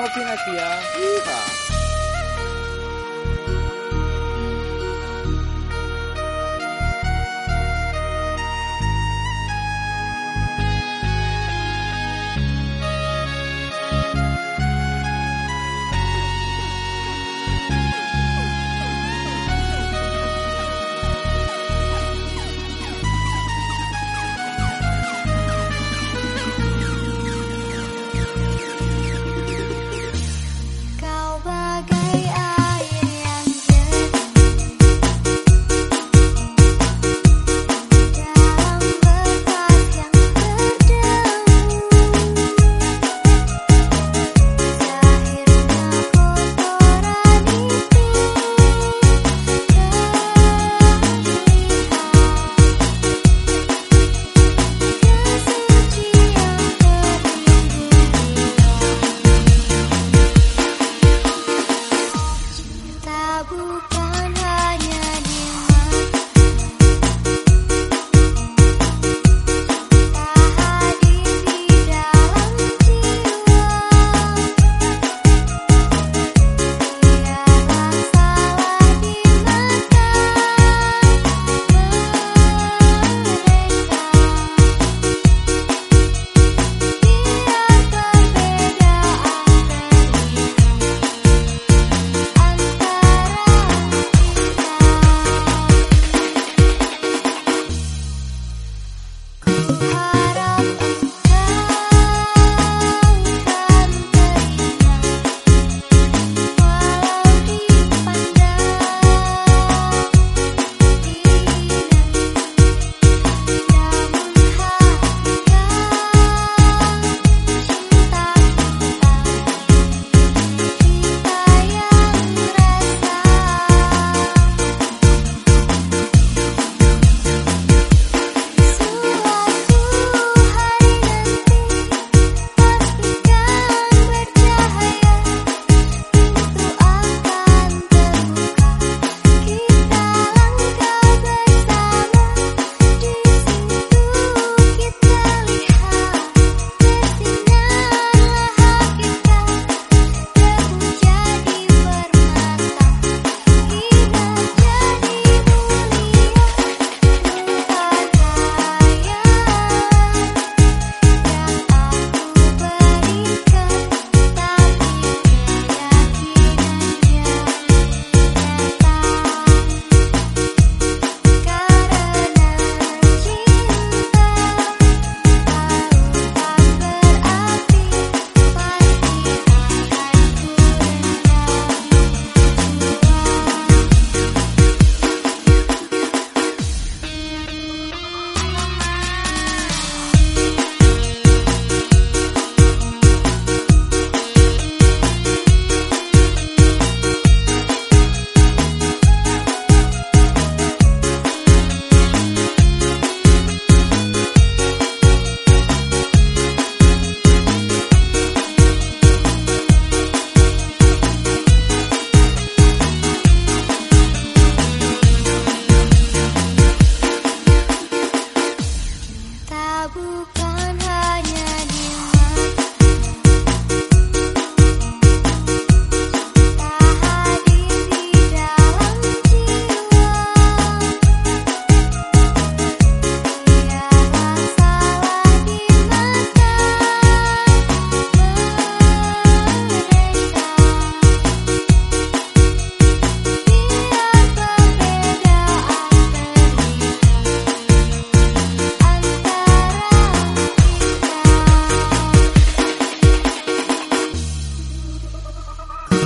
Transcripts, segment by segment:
no opina aqui, ah. Ih,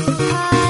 Bye.